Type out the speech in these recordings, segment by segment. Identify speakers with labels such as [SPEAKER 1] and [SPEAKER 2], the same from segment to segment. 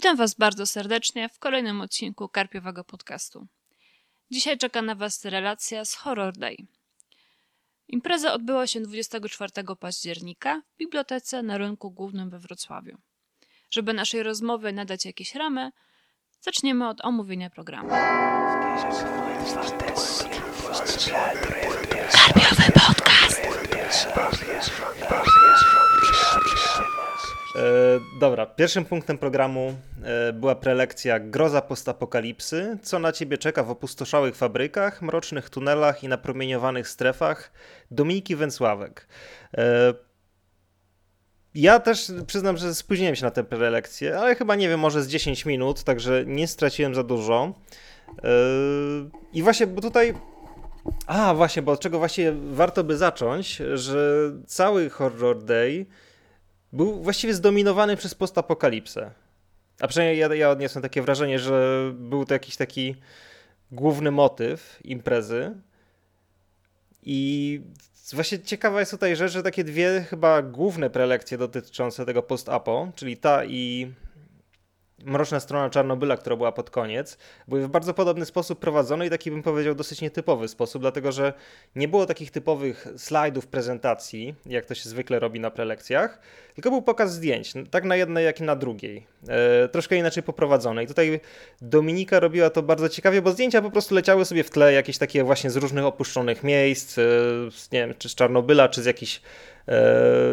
[SPEAKER 1] Witam Was bardzo serdecznie w kolejnym odcinku Karpiowego Podcastu. Dzisiaj czeka na Was relacja z Horror Day. Impreza odbyła się 24 października w bibliotece na rynku głównym we Wrocławiu. Żeby naszej rozmowy nadać jakieś ramy, zaczniemy od omówienia programu. Karpiowy Podcast!
[SPEAKER 2] E, dobra, pierwszym punktem programu e, była prelekcja Groza postapokalipsy, co na ciebie czeka w opustoszałych fabrykach, mrocznych tunelach i napromieniowanych strefach Dominiki Węcławek. E, ja też przyznam, że spóźniłem się na tę prelekcję, ale chyba nie wiem, może z 10 minut, także nie straciłem za dużo. I właśnie, bo tutaj a, właśnie, bo od czego właśnie warto by zacząć, że cały Horror Day był właściwie zdominowany przez postapokalipsę. A przynajmniej ja, ja odniosłem takie wrażenie, że był to jakiś taki główny motyw imprezy. I właśnie ciekawa jest tutaj rzecz, że takie dwie chyba główne prelekcje dotyczące tego post-apo, czyli ta i Mroczna strona Czarnobyla, która była pod koniec, były w bardzo podobny sposób prowadzone i taki bym powiedział dosyć nietypowy sposób, dlatego że nie było takich typowych slajdów prezentacji, jak to się zwykle robi na prelekcjach, tylko był pokaz zdjęć, tak na jednej, jak i na drugiej. E, troszkę inaczej poprowadzone. I tutaj Dominika robiła to bardzo ciekawie, bo zdjęcia po prostu leciały sobie w tle, jakieś takie właśnie z różnych opuszczonych miejsc, e, nie wiem, czy z Czarnobyla, czy z jakichś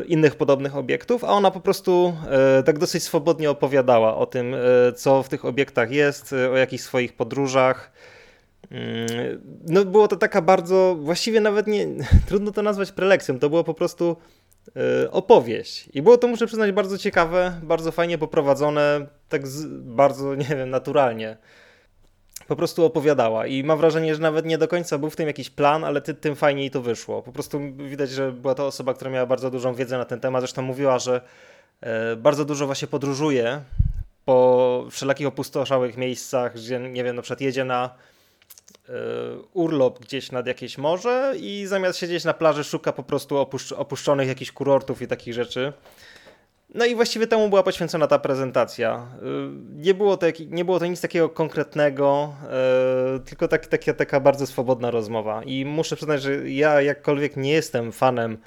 [SPEAKER 2] innych podobnych obiektów, a ona po prostu e, tak dosyć swobodnie opowiadała o tym, e, co w tych obiektach jest, o jakichś swoich podróżach. Mm, no było to taka bardzo, właściwie nawet nie, trudno to nazwać prelekcją, to było po prostu opowieść. I było to, muszę przyznać, bardzo ciekawe, bardzo fajnie poprowadzone, tak z, bardzo, nie wiem, naturalnie po prostu opowiadała i mam wrażenie, że nawet nie do końca był w tym jakiś plan, ale ty, tym fajniej to wyszło. Po prostu widać, że była to osoba, która miała bardzo dużą wiedzę na ten temat. Zresztą mówiła, że e, bardzo dużo właśnie podróżuje po wszelakich opustoszałych miejscach, gdzie nie wiem, na przykład jedzie na e, urlop gdzieś nad jakieś morze i zamiast siedzieć na plaży szuka po prostu opuszczonych jakichś kurortów i takich rzeczy. No i właściwie temu była poświęcona ta prezentacja. Y, nie było to, nie było to nic takiego konkretnego, y, tylko tak, taka, taka bardzo swobodna rozmowa. I muszę przyznać, że ja jakkolwiek nie jestem fanem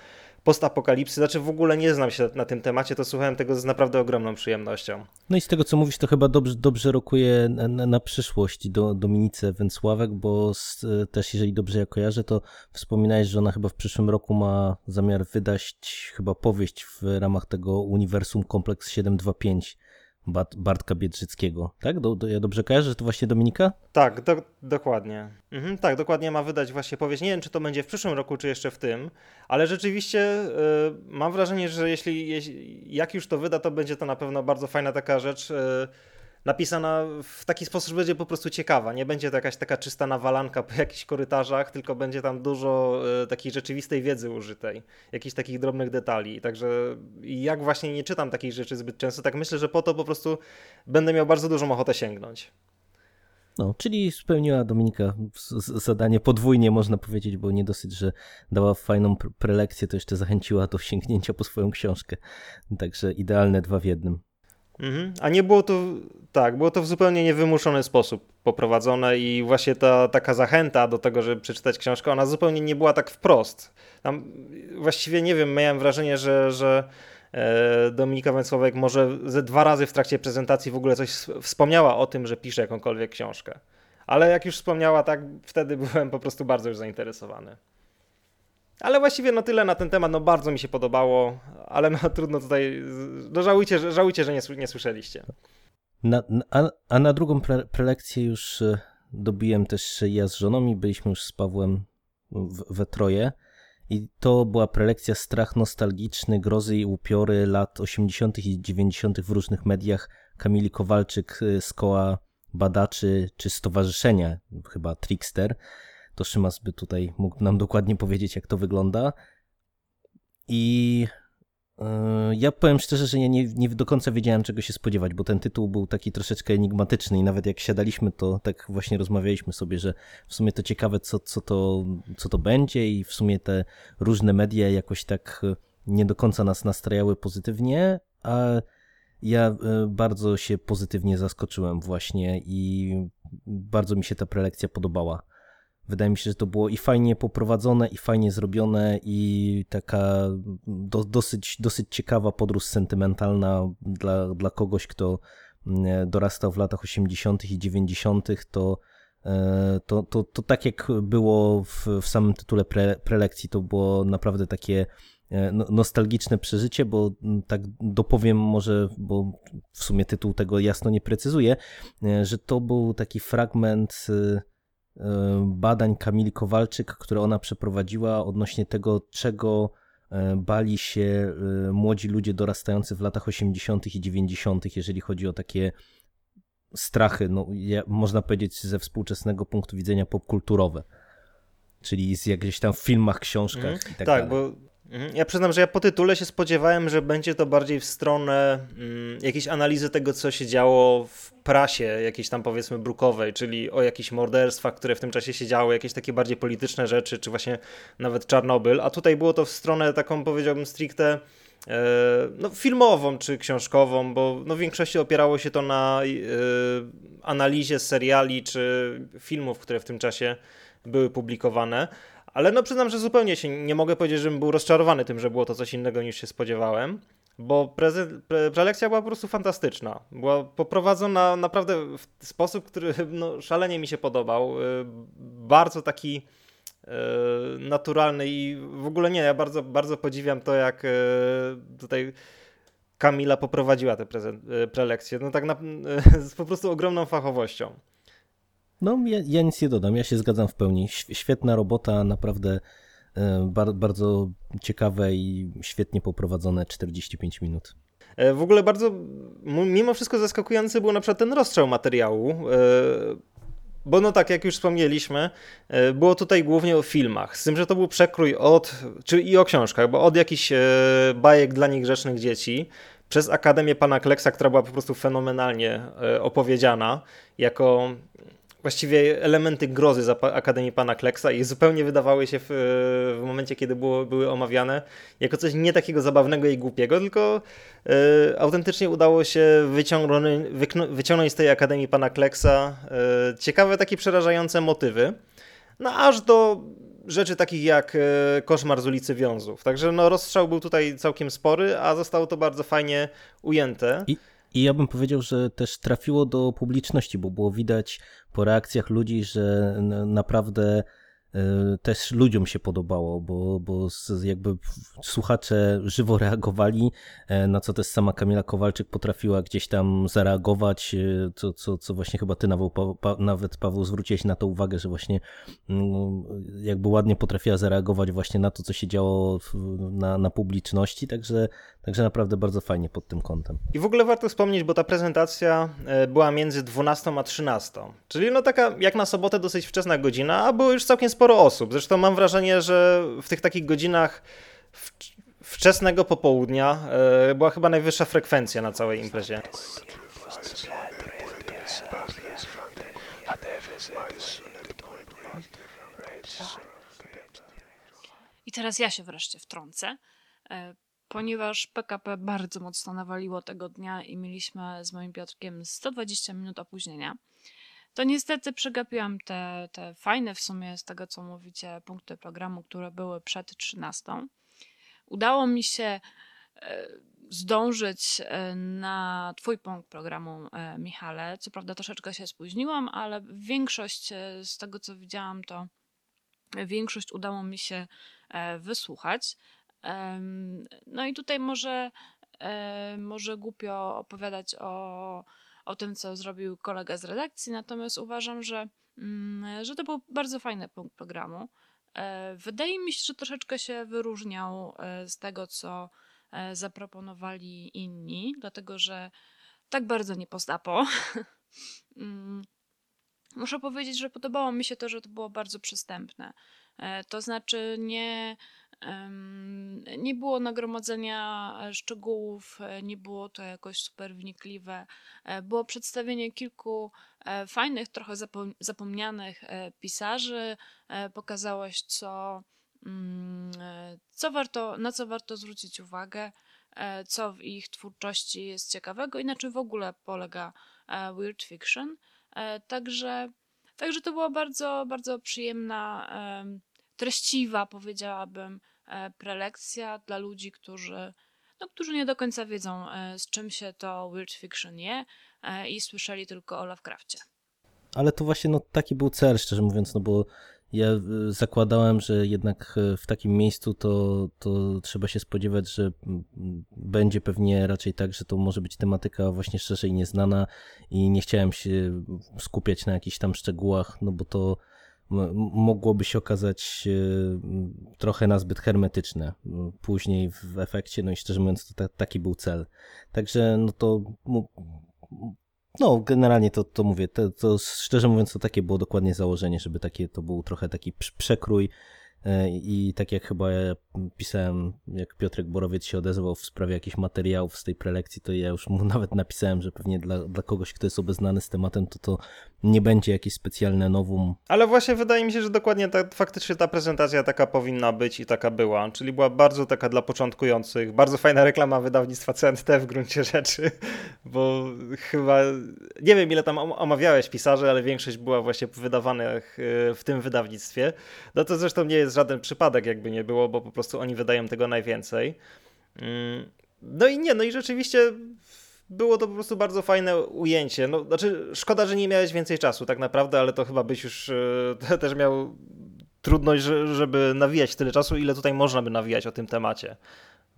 [SPEAKER 2] postapokalipsy, znaczy w ogóle nie znam się na tym temacie, to słuchałem tego z naprawdę ogromną przyjemnością.
[SPEAKER 3] No i z tego co mówisz, to chyba dobrze, dobrze rokuje na, na przyszłość do Dominice Węcławek, bo z, też jeżeli dobrze ja kojarzę, to wspominałeś, że ona chyba w przyszłym roku ma zamiar wydać chyba powieść w ramach tego uniwersum Kompleks 725 Bartka Biedrzyckiego, tak? Do, do, ja dobrze kojarzę, że to właśnie Dominika?
[SPEAKER 2] Tak, do, dokładnie. Mhm, tak, dokładnie ma wydać właśnie powieść. Nie wiem, czy to będzie w przyszłym roku, czy jeszcze w tym, ale rzeczywiście y, mam wrażenie, że jeśli, jeśli, jak już to wyda, to będzie to na pewno bardzo fajna taka rzecz. Y, napisana w taki sposób, że będzie po prostu ciekawa. Nie będzie to jakaś taka czysta nawalanka po jakichś korytarzach, tylko będzie tam dużo y, takiej rzeczywistej wiedzy użytej, jakichś takich drobnych detali. Także jak właśnie nie czytam takich rzeczy zbyt często, tak myślę, że po to po prostu będę miał bardzo dużą ochotę sięgnąć.
[SPEAKER 3] No, czyli spełniła Dominika zadanie podwójnie, można powiedzieć, bo nie dosyć, że dała fajną prelekcję, to jeszcze zachęciła do sięgnięcia po swoją książkę. Także idealne dwa w jednym.
[SPEAKER 2] Mhm. A nie było to, tak, było to w zupełnie niewymuszony sposób poprowadzone i właśnie ta taka zachęta do tego, żeby przeczytać książkę, ona zupełnie nie była tak wprost. Tam właściwie nie wiem, miałem wrażenie, że, że e, Dominika Węcławek może ze dwa razy w trakcie prezentacji w ogóle coś wspomniała o tym, że pisze jakąkolwiek książkę. Ale jak już wspomniała, tak wtedy byłem po prostu bardzo już zainteresowany. Ale właściwie no tyle na ten temat, no bardzo mi się podobało, ale no trudno tutaj, no żałujcie, żałujcie że nie, nie słyszeliście.
[SPEAKER 3] Na, a, a, na drugą pre, prelekcję już e, dobiłem też ja z żoną i byliśmy już z Pawłem w, we troje. I to była prelekcja Strach nostalgiczny, grozy i upiory lat 80. i 90. w różnych mediach. Kamili Kowalczyk e, z koła badaczy czy stowarzyszenia, chyba Trickster to Szymas by tutaj mógł nam dokładnie powiedzieć, jak to wygląda. I yy, ja powiem szczerze, że ja nie, nie do końca wiedziałem, czego się spodziewać, bo ten tytuł był taki troszeczkę enigmatyczny i nawet jak siadaliśmy, to tak właśnie rozmawialiśmy sobie, że w sumie to ciekawe, co, co, to, co to będzie i w sumie te różne media jakoś tak nie do końca nas nastrajały pozytywnie, a ja e, bardzo się pozytywnie zaskoczyłem właśnie i bardzo mi się ta prelekcja podobała. Wydaje mi się, że to było i fajnie poprowadzone, i fajnie zrobione, i taka do, dosyć, dosyć ciekawa podróż sentymentalna dla, dla kogoś, kto mm, dorastał w latach 80. i 90., to, e, to, to, to tak jak było w, w samym tytule pre, prelekcji, to było naprawdę takie e, no, nostalgiczne przeżycie, bo mm, tak dopowiem może, bo w sumie tytuł tego jasno nie precyzuje, e, że to był taki fragment badań Kamili Kowalczyk, które ona przeprowadziła odnośnie tego, czego bali się młodzi ludzie dorastający w latach 80. i 90., jeżeli chodzi o takie strachy, no, można powiedzieć ze współczesnego punktu widzenia popkulturowe. Czyli z jakichś tam filmach, książkach mm, i tak, tak dalej.
[SPEAKER 2] Bo. Ja przyznam, że ja po tytule się spodziewałem, że będzie to bardziej w stronę mm, jakiejś analizy tego, co się działo w prasie jakiejś tam powiedzmy brukowej, czyli o jakichś morderstwach, które w tym czasie się działy, jakieś takie bardziej polityczne rzeczy, czy właśnie nawet Czarnobyl, a tutaj było to w stronę taką powiedziałbym stricte e, no, filmową czy książkową, bo no, w większości opierało się to na e, analizie seriali czy filmów, które w tym czasie były publikowane. Ale no przyznam, że zupełnie się nie mogę powiedzieć, żebym był rozczarowany tym, że było to coś innego niż się spodziewałem, bo prezy- pre- prelekcja była po prostu fantastyczna. Była poprowadzona naprawdę w sposób, który no, szalenie mi się podobał. Y, bardzo taki y, naturalny i w ogóle nie, ja bardzo, bardzo podziwiam to, jak y, tutaj Kamila poprowadziła tę prelekcję. No tak na, z po prostu ogromną fachowością.
[SPEAKER 3] No, ja, ja, nic nie dodam, ja się zgadzam w pełni. Świetna robota, naprawdę e, bar, bardzo ciekawe i świetnie poprowadzone 45 minut.
[SPEAKER 2] E, w ogóle bardzo, mimo wszystko zaskakujący był na przykład ten rozstrzał materiału, e, bo no tak, jak już wspomnieliśmy, było tutaj głównie o filmach, z tym, że to był przekrój od, czy i o książkach, bo od jakichś bajek dla niegrzecznych dzieci, przez Akademię Pana Kleksa, która była po prostu fenomenalnie opowiedziana, jako właściwie elementy grozy z Akademii Pana Kleksa i zupełnie wydawały się w, w momencie, kiedy było, były omawiane, jako coś nie takiego zabawnego i głupiego, tylko e, autentycznie udało się wyciągnąć, z tej Akademii Pana Kleksa e, ciekawe, takie przerażające motywy, no aż do rzeczy takich jak e, Koszmar z ulicy Wiązów. Także no, rozstrzał był tutaj całkiem spory, a zostało to bardzo fajnie ujęte.
[SPEAKER 3] I, i ja bym powiedział, że też trafiło do publiczności, bo było widać po reakcjach ludzi, że naprawdę też ludziom się podobało, bo, bo jakby słuchacze żywo reagowali, e, na co też sama Kamila Kowalczyk potrafiła gdzieś tam zareagować, e, co, co, co właśnie chyba ty nawet, Paweł zwróciłeś na to uwagę, że właśnie mm, jakby ładnie potrafiła zareagować właśnie na to, co się działo na, na publiczności, także, także naprawdę bardzo fajnie pod tym kątem.
[SPEAKER 2] I w ogóle warto wspomnieć, bo ta prezentacja e, była między 12 a 13, czyli no taka jak na sobotę dosyć wczesna godzina, a było już całkiem sporo osób. Zresztą mam wrażenie, że w tych takich godzinach wczesnego popołudnia e, była chyba najwyższa frekwencja na całej imprezie.
[SPEAKER 1] I teraz ja się wreszcie wtrącę, e, ponieważ PKP bardzo mocno nawaliło tego dnia i mieliśmy z moim Piotrkiem 120 minut opóźnienia to niestety przegapiłam te, te fajne w sumie z tego, co mówicie, punkty programu, które były przed 13. Udało mi się e, zdążyć e, na Twój punkt programu, e, Michale. Co prawda troszeczkę się spóźniłam, ale większość z tego, co widziałam, to większość udało mi się wysłuchać. No i tutaj może, może głupio opowiadać o o tym, co zrobił kolega z redakcji, natomiast uważam, że, mm, że to był bardzo fajny punkt programu. E, wydaje mi się, że troszeczkę się wyróżniał e, z tego, co e, zaproponowali inni, dlatego że tak bardzo nie postapo. Mm, muszę powiedzieć, że podobało mi się to, że to było bardzo przystępne. To znaczy nie nie było nagromadzenia e, szczegółów, e, nie było to jakoś super wnikliwe. E, było przedstawienie kilku fajnych, trochę zapomnianych pisarzy. Pokazałeś, co, mm, co warto, na co warto zwrócić uwagę. co w ich twórczości jest ciekawego i na czym w ogóle polega weird fiction. Także, także to była bardzo, bardzo przyjemna, em, treściwa, powiedziałabym, prelekcja dla ludzi, którzy, no, którzy nie do końca wiedzą, e, z czym się to weird fiction je e, i słyszeli tylko o Lovecrafcie.
[SPEAKER 3] Ale to właśnie no, taki był cel, szczerze mówiąc, no bo ja zakładałem, że jednak w takim miejscu to, to trzeba się spodziewać, że będzie pewnie raczej tak, że to może być tematyka właśnie szerzej nieznana i nie chciałem się skupiać na jakichś tam szczegółach, no bo to mogłoby się okazać y, trochę nazbyt hermetyczne później w efekcie, no i szczerze mówiąc to ta, taki był cel. Także no to no, generalnie to, to mówię, to, to szczerze mówiąc, to takie było dokładnie założenie, żeby takie, to był trochę taki prz- przekrój e, i tak jak chyba ja pisałem, jak Piotrek Borowiec się odezwał w sprawie jakichś materiałów z tej prelekcji, to ja już mu nawet napisałem, że pewnie dla, dla kogoś, kto jest obeznany z tematem, to to nie będzie jakieś specjalne nowum.
[SPEAKER 2] Ale właśnie wydaje mi się, że dokładnie ta, faktycznie ta prezentacja taka powinna być i taka była. Czyli była bardzo taka dla początkujących. Bardzo fajna reklama wydawnictwa CNT w gruncie rzeczy, bo chyba nie wiem ile tam om- omawiałeś pisarzy, ale większość była właśnie wydawanych y, w tym wydawnictwie. No to zresztą nie jest żaden przypadek, jakby nie było, bo po prostu oni wydają tego najwięcej. Mm, No i nie, no i rzeczywiście było to po prostu bardzo fajne ujęcie. No, znaczy, szkoda, że nie miałeś więcej czasu, tak naprawdę, ale to chyba byś już e, też miał trudność, że- żeby nawijać tyle czasu, ile tutaj można by nawijać o tym temacie.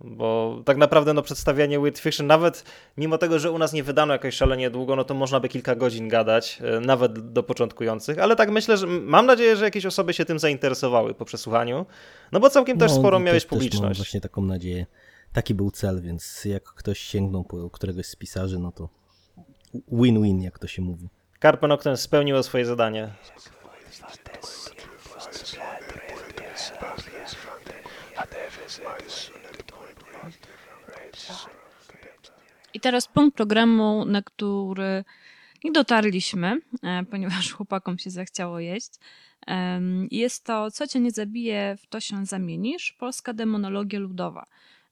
[SPEAKER 2] Bo tak naprawdę no, przedstawianie Weird Fiction, nawet mimo tego, że u nas nie wydano jakoś szalenie długo, no to można by kilka godzin gadać, e, nawet do początkujących, ale tak myślę, że mam nadzieję, że jakieś osoby się tym zainteresowały po przesłuchaniu, no bo całkiem też
[SPEAKER 3] No,
[SPEAKER 2] sporo
[SPEAKER 3] i
[SPEAKER 2] miałeś
[SPEAKER 3] też- też Mam
[SPEAKER 2] publiczność.
[SPEAKER 3] właśnie taką nadzieję. Taki był cel, więc jak ktoś sięgnął po któregoś z pisarzy, no to win-win, jak to się mówi.
[SPEAKER 2] Carpe Noctem spełniło swoje zadanie.
[SPEAKER 1] I teraz punkt programu, na który nie dotarliśmy, e, ponieważ chłopakom się zachciało jeść. Jest to Co cię nie zabije, w to się zamienisz. Polska demonologia ludowa.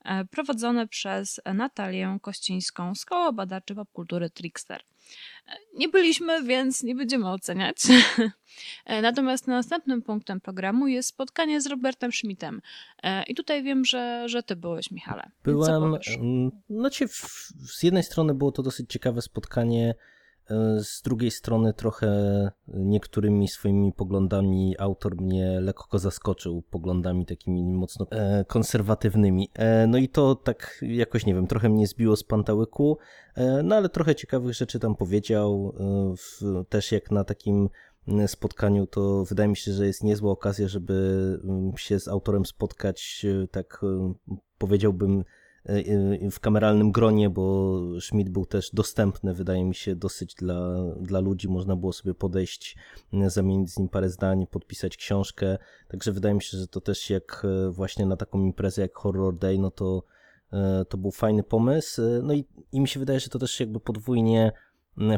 [SPEAKER 1] E, Prowadzone przez Natalię Kościńską z Koła Badaczy Popkultury Trickster. E, Nie byliśmy, więc nie będziemy oceniać. E, Natomiast następnym punktem programu jest spotkanie z Robertem Schmidtem. I tutaj wiem, że, że ty byłeś, Michale.
[SPEAKER 3] Byłem, mm, znaczy w, z jednej strony było to dosyć ciekawe spotkanie, z drugiej strony trochę niektórymi swoimi poglądami autor mnie lekko zaskoczył, poglądami takimi mocno e, konserwatywnymi. E, no i to tak jakoś, nie wiem, trochę mnie zbiło z pantałyku, e, no ale trochę ciekawych rzeczy tam powiedział, e, też jak na takim spotkaniu, to wydaje mi się, że jest niezła okazja, żeby się z autorem spotkać e, tak e, powiedziałbym e, e, w kameralnym gronie, bo Schmidt był też dostępny, wydaje mi się, dosyć dla, dla ludzi. Można było sobie podejść, m, zamienić z nim parę zdań, podpisać książkę. Także wydaje mi się, że to też jak e, właśnie na taką imprezę jak Horror Day, no to, e, to był fajny pomysł. E, No i, i mi się wydaje, że to też jakby podwójnie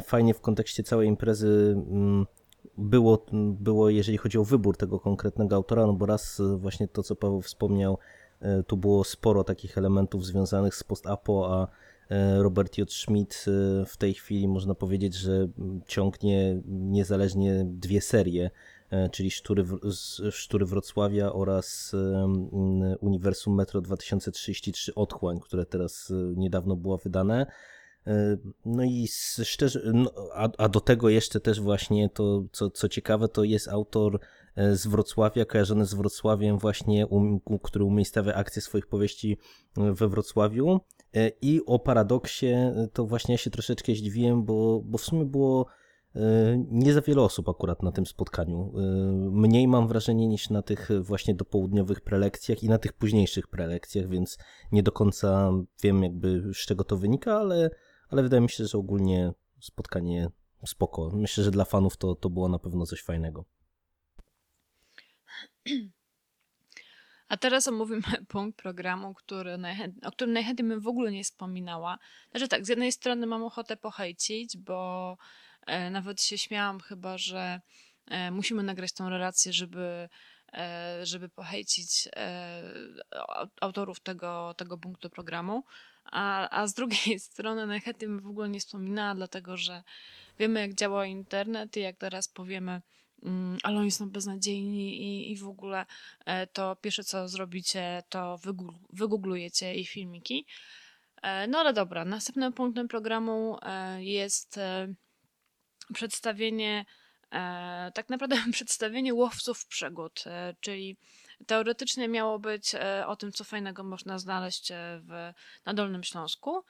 [SPEAKER 3] fajnie w kontekście całej imprezy było, było, jeżeli chodzi o wybór tego konkretnego autora, no bo raz e, właśnie to, co Paweł wspomniał, e, tu było sporo takich elementów związanych z post-apo, a e, Robert J. Schmidt e, w tej chwili można powiedzieć, że mm, ciągnie niezależnie dwie serie, e, czyli Sztury, Sztury Wrocławia oraz e, mm, Uniwersum Metro 2033 Otchłań, które teraz e, niedawno było wydane. E, No i szczerze, no, a, a do tego jeszcze też właśnie to, co, co ciekawe, to jest autor e, z Wrocławia, kojarzony z Wrocławiem właśnie, który umiejscawia akcję swoich powieści e, we Wrocławiu. E, I o paradoksie e, to właśnie ja się troszeczkę zdziwiłem, bo, bo w sumie było nie za wiele osób akurat na tym spotkaniu. Mniej mam wrażenie niż na tych właśnie dopołudniowych prelekcjach i na tych późniejszych prelekcjach, więc nie do końca wiem jakby z czego to wynika, ale, ale wydaje mi się, że ogólnie spotkanie spoko. Myślę, że dla fanów to, to było na pewno coś fajnego.
[SPEAKER 1] A teraz omówimy punkt programu, który o którym najchętniej bym w ogóle nie wspominała. Znaczy tak, z jednej strony mam ochotę pohejcić, bo e, nawet się śmiałam chyba, że e, musimy nagrać tą relację, żeby, e, żeby pohejcić au- autorów tego, tego punktu programu. a, a z drugiej strony najchętniej bym w ogóle nie wspominała, dlatego że wiemy, jak działa internet i jak teraz powiemy, ale oni są beznadziejni i, i w ogóle e, to pierwsze, co zrobicie, to wygooglujecie ich filmiki. E, no ale dobra, następnym punktem programu e, jest przedstawienie, tak naprawdę przedstawienie łowców przygód, czyli teoretycznie miało być o tym, co fajnego można znaleźć w, na Dolnym Śląsku,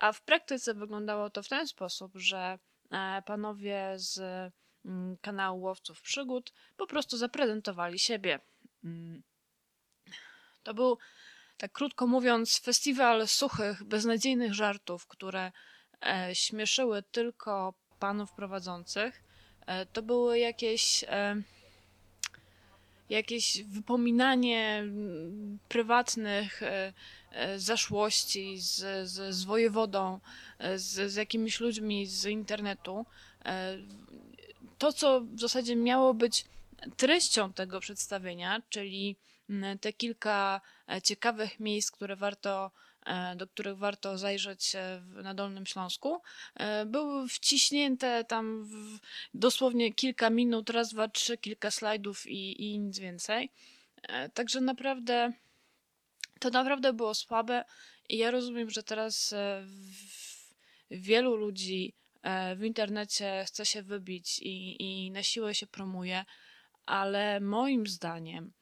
[SPEAKER 1] a w praktyce wyglądało to w ten sposób, że panowie z mm, kanału Łowców Przygód po prostu zaprezentowali siebie. Mm. To był, tak krótko mówiąc, festiwal suchych, beznadziejnych żartów, które śmieszyły tylko panów prowadzących. To były jakieś jakieś wypominanie mm, prywatnych e, e, zaszłości z, z, z wojewodą, e, z, z jakimiś ludźmi z internetu. To, co w zasadzie miało być treścią tego przedstawienia, czyli mm, te kilka ciekawych miejsc, które warto E, do których warto zajrzeć na Dolnym Śląsku, e, były wciśnięte tam w dosłownie kilka minut, raz, dwa, trzy, kilka slajdów i, i nic więcej. E, także naprawdę to naprawdę było słabe i ja rozumiem, że teraz wielu ludzi w internecie chce się wybić i, i na siłę się promuje, ale moim zdaniem,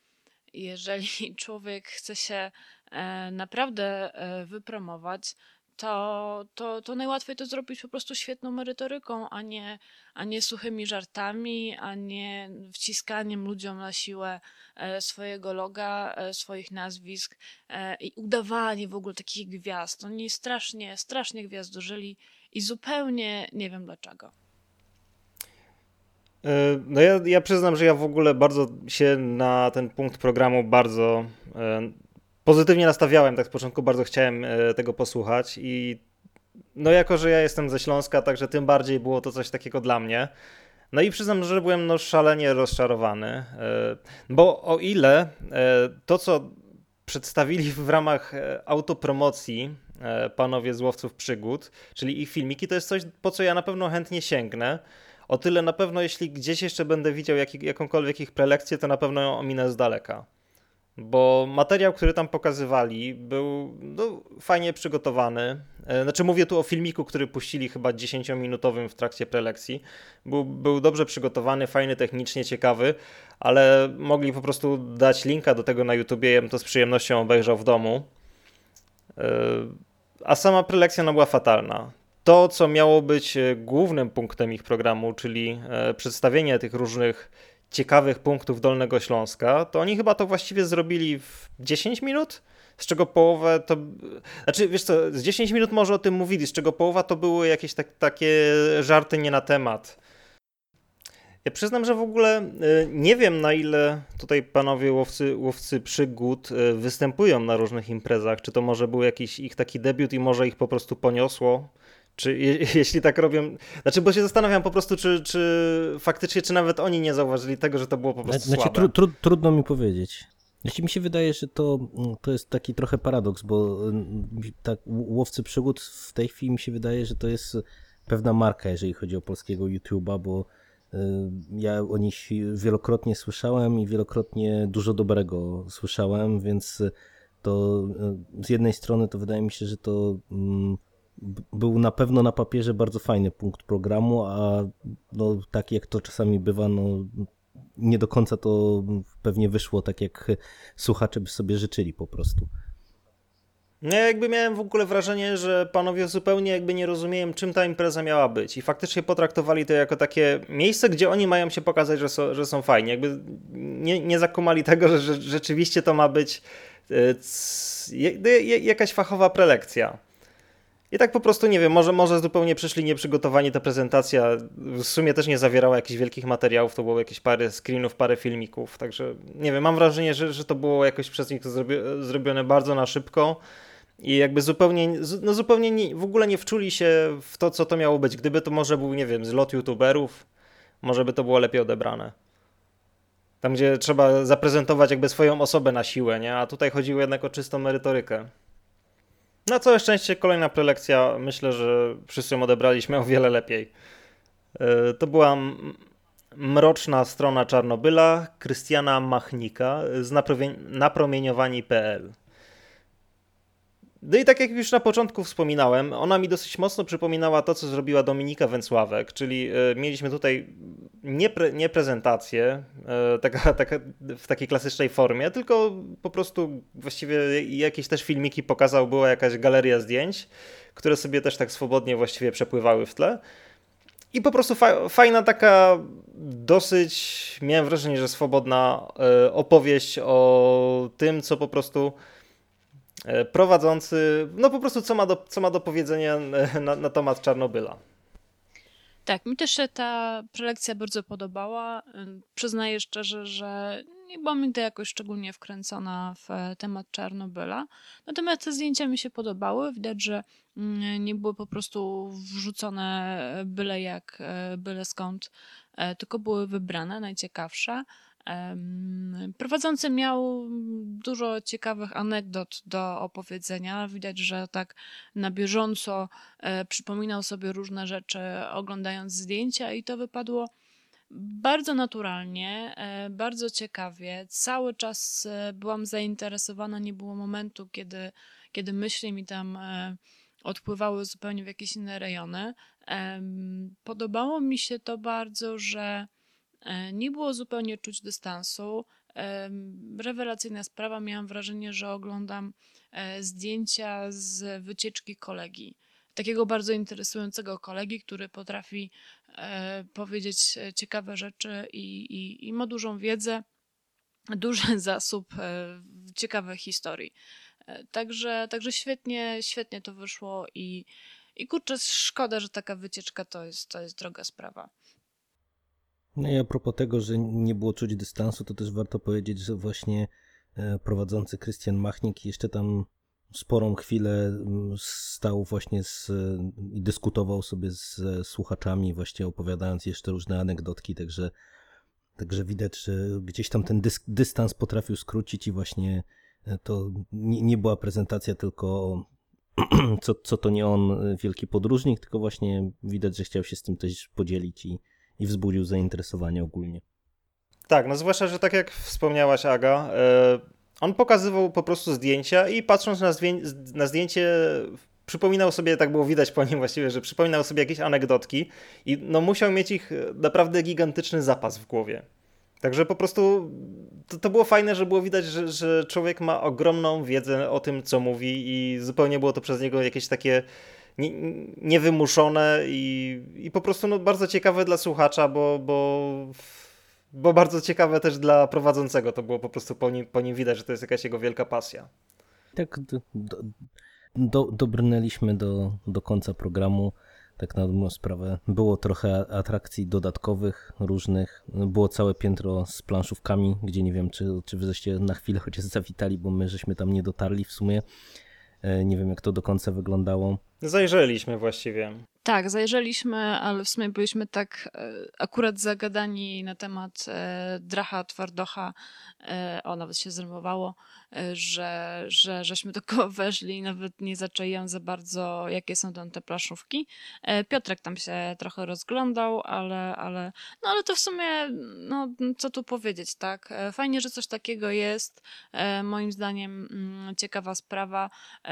[SPEAKER 1] jeżeli człowiek chce się E, naprawdę e, wypromować, to, to, to najłatwiej to zrobić po prostu świetną merytoryką, a nie, a nie suchymi żartami, a nie wciskaniem ludziom na siłę e, swojego loga, swoich nazwisk i udawanie w ogóle takich gwiazd. Oni strasznie, strasznie gwiazdożyli i zupełnie nie wiem dlaczego.
[SPEAKER 2] No ja, ja przyznam, że ja w ogóle bardzo się na ten punkt programu bardzo pozytywnie nastawiałem, tak z początku bardzo chciałem e, tego posłuchać i no jako, że ja jestem ze Śląska, także tym bardziej było to coś takiego dla mnie. No i przyznam, że byłem no szalenie rozczarowany, e, bo o ile e, to, co przedstawili w ramach autopromocji panowie z Łowców Przygód, czyli ich filmiki, to jest coś, po co ja na pewno chętnie sięgnę. O tyle na pewno, jeśli gdzieś jeszcze będę widział jak, jakąkolwiek ich prelekcję, to na pewno ją ominę z daleka bo materiał, który tam pokazywali, był no, fajnie przygotowany. E, znaczy, mówię tu o filmiku, który puścili chyba 10-minutowym w trakcie prelekcji. Był, był dobrze przygotowany, fajny technicznie, ciekawy, ale mogli po prostu dać linka do tego na YouTubie. Ja bym to z przyjemnością obejrzał w domu. E, a sama prelekcja no, była fatalna. To, co miało być e, głównym punktem ich programu, czyli przedstawienie tych różnych ciekawych punktów Dolnego Śląska, to oni chyba to właściwie zrobili w 10 minut, z czego połowę to. Znaczy, wiesz co, z 10 minut może o tym mówili, z czego połowa to były jakieś tak, takie żarty nie na temat. Ja przyznam, że w ogóle e, nie wiem, na ile tutaj panowie łowcy, łowcy przygód e, występują na różnych imprezach. Czy to może był jakiś ich taki debiut i może ich po prostu poniosło. Czy je, jeśli tak robią. Znaczy, bo się zastanawiam po prostu, czy, czy faktycznie, czy nawet oni nie zauważyli tego, że to było po prostu.
[SPEAKER 3] Znaczy,
[SPEAKER 2] słabe.
[SPEAKER 3] Tru, tru, trudno mi powiedzieć. Jeśli mi się wydaje, że to, to jest taki trochę paradoks, bo mm, tak łowcy przygód w tej chwili mi się wydaje, że to jest pewna marka, jeżeli chodzi o polskiego YouTube'a, bo ja o nich wielokrotnie słyszałem i wielokrotnie dużo dobrego słyszałem, więc to y, z jednej strony to wydaje mi się, że to był na pewno na papierze bardzo fajny punkt programu, a no, tak jak to czasami bywa, no, nie do końca to pewnie wyszło tak, jak słuchacze by sobie życzyli po prostu.
[SPEAKER 2] Ja jakby miałem w ogóle wrażenie, że panowie zupełnie jakby nie rozumieją, czym ta impreza miała być i faktycznie potraktowali to jako takie miejsce, gdzie oni mają się pokazać, że są, że są fajni. Jakby nie, nie zakumali tego, że, że rzeczywiście to ma być e, jakaś fachowa prelekcja. I tak po prostu nie wiem, może, może zupełnie przyszli nieprzygotowani. Ta prezentacja w sumie też nie zawierała jakichś wielkich materiałów, to było jakieś parę screenów, parę filmików. Także nie wiem, mam wrażenie, że, że to było jakoś przez nich zrobi zrobione bardzo na szybko. I jakby zupełnie, no zupełnie nie, w ogóle nie wczuli się w to, co to miało być. Gdyby to może był, nie wiem, zlot youtuberów, może by to było lepiej odebrane. Tam, gdzie trzeba zaprezentować jakby swoją osobę na siłę, nie? A tutaj chodziło jednak o czystą merytorykę. Na całe szczęście kolejna prelekcja, myślę, że wszyscy ją odebraliśmy o wiele lepiej. E, to była mroczna strona Czarnobyla Krystiana Machnika z napromieniowani.pl. No i tak jak już na początku wspominałem, ona mi dosyć mocno przypominała to, co zrobiła Dominika Węcławek, czyli e, mieliśmy tutaj nie, pre, nie prezentację e, taka, taka, w takiej klasycznej formie, tylko po prostu właściwie jakieś też filmiki pokazał, była jakaś galeria zdjęć, które sobie też tak swobodnie właściwie przepływały w tle. I po prostu fa fajna taka dosyć, miałem wrażenie, że swobodna e, opowieść o tym, co po prostu prowadzący, no po prostu co ma do, co ma do powiedzenia e, na, na temat Czarnobyla.
[SPEAKER 1] Tak, mi też się ta prelekcja bardzo podobała. Przyznaję szczerze, że nie byłam nigdy jakoś szczególnie wkręcona w e, temat Czarnobyla. Natomiast te zdjęcia mi się podobały. Widać, że mm, nie były po prostu wrzucone byle jak, byle skąd, tylko były wybrane, najciekawsze. Prowadzący miał dużo ciekawych anegdot do opowiedzenia. Widać, że tak na bieżąco e, przypominał sobie różne rzeczy, oglądając zdjęcia, i to wypadło bardzo naturalnie, e, bardzo ciekawie. Cały czas e, byłam zainteresowana, nie było momentu, kiedy, kiedy myśli mi tam odpływały zupełnie w jakieś inne rejony. Podobało mi się to bardzo, że nie było zupełnie czuć dystansu. Rewelacyjna sprawa. Miałam wrażenie, że oglądam e, zdjęcia z wycieczki kolegi. Takiego bardzo interesującego kolegi, który potrafi e, powiedzieć ciekawe rzeczy i, i, i ma dużą wiedzę, duży zasób ciekawych historii. Także, także świetnie, świetnie to wyszło i, i kurczę, szkoda, że taka wycieczka to jest, to jest droga sprawa.
[SPEAKER 3] No i a propos tego, że nie było czuć dystansu, to też warto powiedzieć, że właśnie e, prowadzący Krystian Machnik jeszcze tam sporą chwilę mm, stał właśnie i dyskutował sobie z słuchaczami, właśnie opowiadając jeszcze różne anegdotki, także, także widać, że gdzieś tam ten dysk, dystans potrafił skrócić i właśnie e, to nie, nie była prezentacja tylko co, co to nie on e, wielki podróżnik, tylko właśnie widać, że chciał się z tym też podzielić i, i wzbudził zainteresowanie ogólnie.
[SPEAKER 2] Tak, no zwłaszcza, że tak jak wspomniałaś Aga, e, on pokazywał po prostu zdjęcia i patrząc na, na zdjęcie przypominał sobie, tak było widać po nim właściwie, że przypominał sobie jakieś anegdotki i no musiał mieć ich naprawdę gigantyczny zapas w głowie. Także po prostu to, to było fajne, że było widać, że, że człowiek ma ogromną wiedzę o tym, co mówi i zupełnie było to przez niego jakieś takie niewymuszone i, i po prostu no, bardzo ciekawe dla słuchacza, bo, bo, bo bardzo ciekawe też dla prowadzącego. To było po prostu po nim, po nim widać, że to jest jakaś jego wielka pasja.
[SPEAKER 3] Tak, do, do, dobrnęliśmy do, do końca programu. Tak na dobrą sprawę. Było trochę atrakcji dodatkowych, różnych. Było całe piętro z planszówkami, gdzie nie wiem, czy, czy wy żeście na chwilę chociaż zawitali, bo my żeśmy tam nie dotarli w sumie. E, nie wiem, jak to do końca wyglądało.
[SPEAKER 2] Zajrzeliśmy właściwie.
[SPEAKER 1] Tak, zajrzeliśmy, ale w sumie byliśmy tak e, akurat zagadani na temat e, Dracha Twardocha, o nawet się zrymowało, że, że żeśmy tylko weszli i nawet nie zaczęłam za bardzo, jakie są tam te plaszówki. Piotrek tam się trochę rozglądał, ale, ale, no ale to w sumie, no co tu powiedzieć, tak? Fajnie, że coś takiego jest. Moim zdaniem mm, ciekawa sprawa.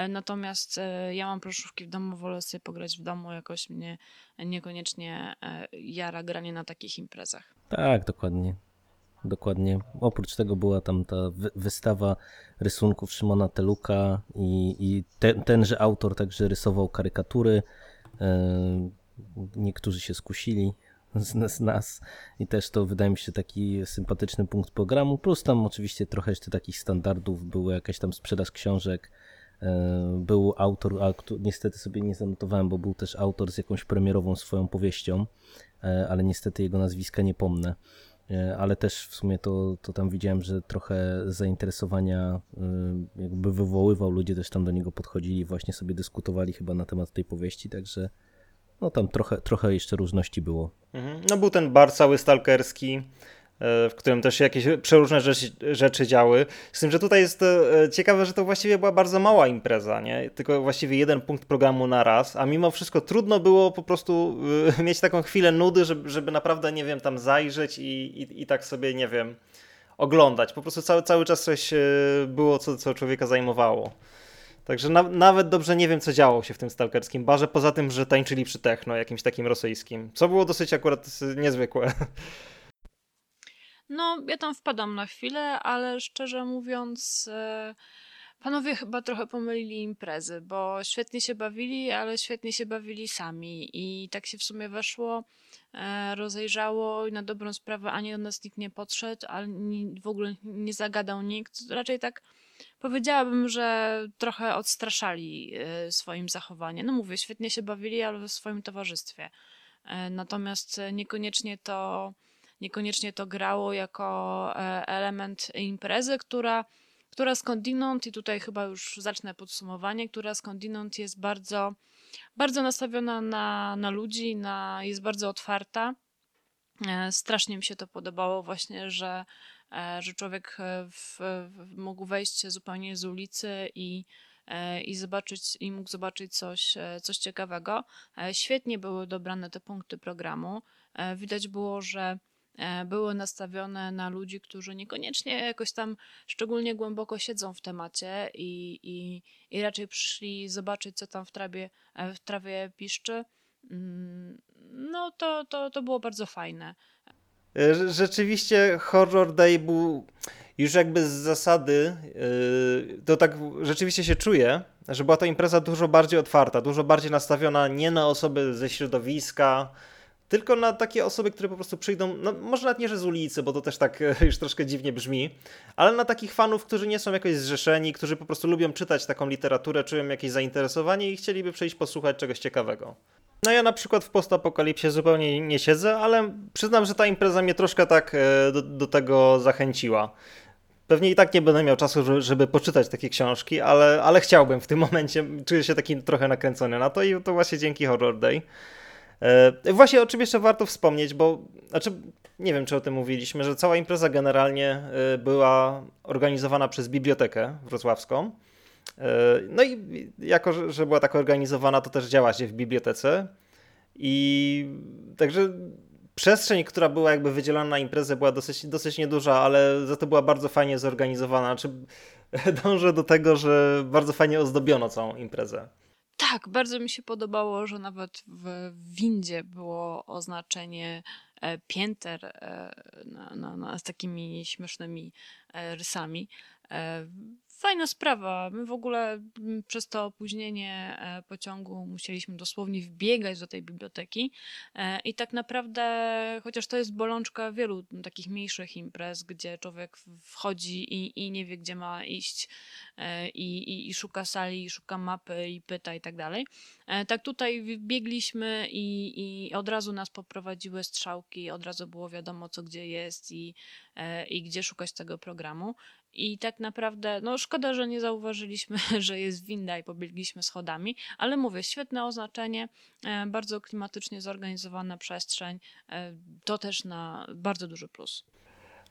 [SPEAKER 1] Natomiast ja mam plaszówki w domu, wolę sobie pograć w domu, jakoś mnie niekoniecznie jara granie na takich imprezach.
[SPEAKER 3] Tak, dokładnie. Dokładnie. Oprócz tego była tam ta wystawa rysunków Szymona Teluka i, i ten, tenże autor także rysował karykatury. E, niektórzy się skusili z, z nas i też to wydaje mi się taki sympatyczny punkt programu. Plus tam oczywiście trochę jeszcze takich standardów, była jakaś tam sprzedaż książek. E, był autor, a niestety sobie nie zanotowałem, bo był też autor z jakąś premierową swoją powieścią, e, ale niestety jego nazwiska nie pomnę. E, ale też w sumie to, to tam widziałem, że trochę zainteresowania jakby wywoływał, ludzie też tam do niego podchodzili właśnie sobie dyskutowali chyba na temat tej powieści, także no tam trochę, trochę jeszcze różności było.
[SPEAKER 2] Mhm. No był ten bar cały stalkerski, w którym też jakieś przeróżne rzeczy, rzeczy działy. Z tym, że tutaj jest e, ciekawe, że to właściwie była bardzo mała impreza, nie? Tylko właściwie jeden punkt programu na raz, a mimo wszystko trudno było po prostu e, mieć taką chwilę nudy, żeby, żeby naprawdę, nie wiem, tam zajrzeć i, i, i tak sobie, nie wiem, oglądać. Po prostu cały, cały czas coś było, co, co człowieka zajmowało. Także na, nawet dobrze nie wiem, co działo się w tym stalkerskim barze, poza tym, że tańczyli przy techno, jakimś takim rosyjskim, co było dosyć akurat niezwykłe.
[SPEAKER 1] No, ja tam wpadam na chwilę, ale szczerze mówiąc, e, panowie chyba trochę pomylili imprezy, bo świetnie się bawili, ale świetnie się bawili sami i tak się w sumie weszło, e, rozejrzało i na dobrą sprawę ani do nas nikt nie podszedł, ani w ogóle nie zagadał nikt, raczej tak powiedziałabym, że trochę odstraszali e, swoim zachowaniem. No mówię, świetnie się bawili, ale w swoim towarzystwie. Natomiast niekoniecznie to niekoniecznie to grało jako e, element imprezy, która, która skądinąd, i tutaj chyba już zacznę podsumowanie, która skądinąd jest bardzo, bardzo nastawiona na, na ludzi, na, jest bardzo otwarta. E, strasznie mi się to podobało właśnie, że, e, że człowiek w, w, mógł wejść zupełnie z ulicy i, i zobaczyć, i mógł zobaczyć coś, coś ciekawego. Świetnie były dobrane te punkty programu. Widać było, że były nastawione na ludzi, którzy niekoniecznie jakoś tam szczególnie głęboko siedzą w temacie i, i, i raczej przyszli zobaczyć, co tam w trawie, e, w trawie piszczy. Mm, no to, to, to było bardzo fajne.
[SPEAKER 2] E, rzeczywiście Horror Day był już jakby z zasady, to tak rzeczywiście się czuje, że była to impreza dużo bardziej otwarta, dużo bardziej nastawiona nie na osoby ze środowiska, tylko na takie osoby, które po prostu przyjdą, no może nawet nie, że z ulicy, bo to też tak już troszkę dziwnie brzmi, ale na takich fanów, którzy nie są jakoś zrzeszeni, którzy po prostu lubią czytać taką literaturę, czują jakieś zainteresowanie i chcieliby przyjść posłuchać czegoś ciekawego. No ja na przykład w postapokalipsie zupełnie nie siedzę, ale przyznam, że ta impreza mnie troszkę tak e, do, do tego zachęciła. Pewnie i tak nie będę miał czasu, żeby poczytać takie książki, ale, ale chciałbym w tym momencie. Czuję się taki trochę nakręcony na to i to właśnie dzięki Horror Day. E, właśnie o czym jeszcze warto wspomnieć, bo znaczy, nie wiem, czy o tym mówiliśmy, że cała impreza generalnie e, była organizowana przez bibliotekę wrocławską. E, no i jako, że była tak organizowana, to też działa się w bibliotece. I także przestrzeń, która była jakby wydzielona na imprezę, była dosyć, dosyć nieduża, ale za to była bardzo fajnie zorganizowana. Znaczy, dążę do tego, że bardzo fajnie ozdobiono całą imprezę.
[SPEAKER 1] Tak, bardzo mi się podobało, że nawet w windzie było oznaczenie e, pięter e, z takimi śmiesznymi e, rysami fajna sprawa. My w ogóle mm, przez to opóźnienie pociągu musieliśmy dosłownie wbiegać do tej biblioteki i tak naprawdę, chociaż to jest bolączka wielu takich mniejszych imprez, gdzie człowiek wchodzi i, i nie wie, gdzie ma iść i, i, i szuka sali, i szuka mapy i pyta i tak dalej. Tak tutaj biegliśmy i, i od razu nas poprowadziły strzałki, od razu było wiadomo, co gdzie jest i, i gdzie szukać tego programu. I tak naprawdę, no szkoda, że nie zauważyliśmy, że jest winda i pobiegliśmy schodami, ale mówię, świetne oznaczenie, e, bardzo klimatycznie zorganizowana przestrzeń, e, to też na bardzo duży plus.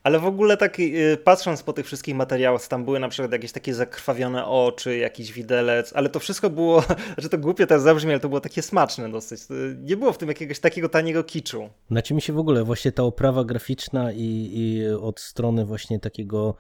[SPEAKER 2] Ale w ogóle tak y, patrząc po tych wszystkich materiałach, tam były na przykład jakieś takie zakrwawione oczy, jakiś widelec, ale to wszystko było, że to głupie teraz zabrzmi, ale to było takie smaczne dosyć. Nie było w tym jakiegoś takiego taniego kiczu.
[SPEAKER 3] Znaczy mi się w ogóle właśnie ta oprawa graficzna i, i od strony właśnie takiego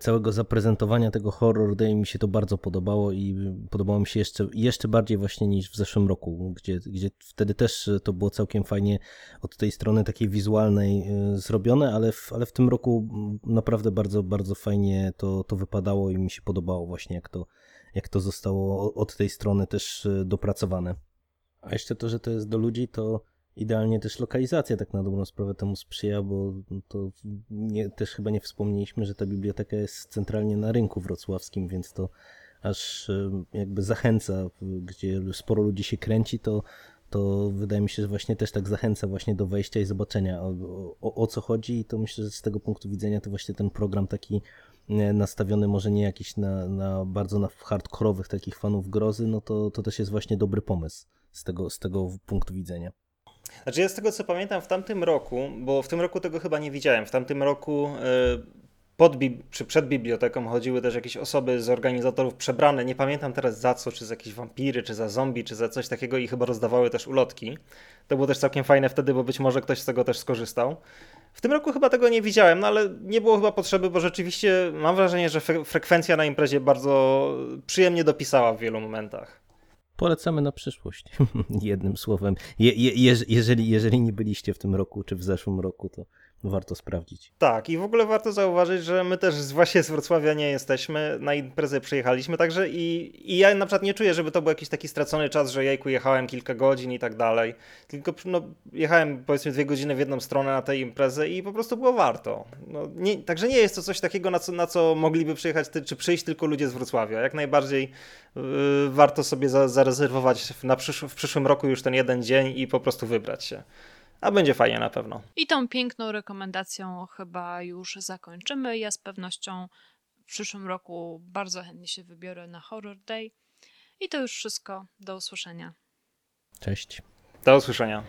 [SPEAKER 3] całego zaprezentowania tego Horror Day mi się to bardzo podobało i podobało mi się jeszcze, jeszcze bardziej właśnie niż w zeszłym roku, gdzie, gdzie wtedy też to było całkiem fajnie od tej strony takiej wizualnej y, zrobione, ale w, ale w tym roku naprawdę bardzo, bardzo fajnie to, to wypadało i mi się podobało właśnie jak to, jak to zostało od tej strony też y, dopracowane. A jeszcze to, że to jest do ludzi, to Idealnie też lokalizacja tak na dobrą sprawę temu sprzyja, bo to nie, też chyba nie wspomnieliśmy, że ta biblioteka jest centralnie na rynku wrocławskim, więc to aż jakby zachęca, gdzie sporo ludzi się kręci, to, to wydaje mi się, że właśnie też tak zachęca właśnie do wejścia i zobaczenia o, o, o co chodzi i to myślę, że z tego punktu widzenia to właśnie ten program taki nastawiony może nie jakiś na, na bardzo na hardkorowych takich fanów grozy, no to, to też jest właśnie dobry pomysł z tego, z tego punktu widzenia.
[SPEAKER 2] Znaczy ja z tego co pamiętam w tamtym roku, bo w tym roku tego chyba nie widziałem, w tamtym roku y, pod czy przed biblioteką chodziły też jakieś osoby z organizatorów przebrane, nie pamiętam teraz za co, czy za jakieś wampiry, czy za zombie, czy za coś takiego i chyba rozdawały też ulotki. To było też całkiem fajne wtedy, bo być może ktoś z tego też skorzystał. W tym roku chyba tego nie widziałem, no ale nie było chyba potrzeby, bo rzeczywiście mam wrażenie, że fre- frekwencja na imprezie bardzo przyjemnie dopisała w wielu momentach.
[SPEAKER 3] Polecamy na przyszłość. Jednym słowem. Je, je, jeż- jeżeli, jeżeli nie byliście w tym roku czy w zeszłym roku, to warto sprawdzić.
[SPEAKER 2] Tak, i w ogóle warto zauważyć, że my też właśnie z Wrocławia nie jesteśmy, na imprezę przyjechaliśmy, także i, i ja na przykład nie czuję, żeby to był jakiś taki stracony czas, że jejku, jechałem kilka godzin i tak dalej, tylko no, jechałem powiedzmy dwie godziny w jedną stronę na tej imprezę i po prostu było warto. No, nie, także nie jest to coś takiego, na co, na co mogliby przyjechać, ty, czy przyjść tylko ludzie z Wrocławia. Jak najbardziej yy, warto sobie za, zarezerwować na przysz, w przyszłym roku już ten jeden dzień i po prostu wybrać się. A będzie fajnie na pewno.
[SPEAKER 1] I tą piękną rekomendacją chyba już zakończymy. Ja z pewnością w przyszłym roku bardzo chętnie się wybiorę na Horror Day. I to już wszystko. Do usłyszenia.
[SPEAKER 3] Cześć.
[SPEAKER 2] Do usłyszenia.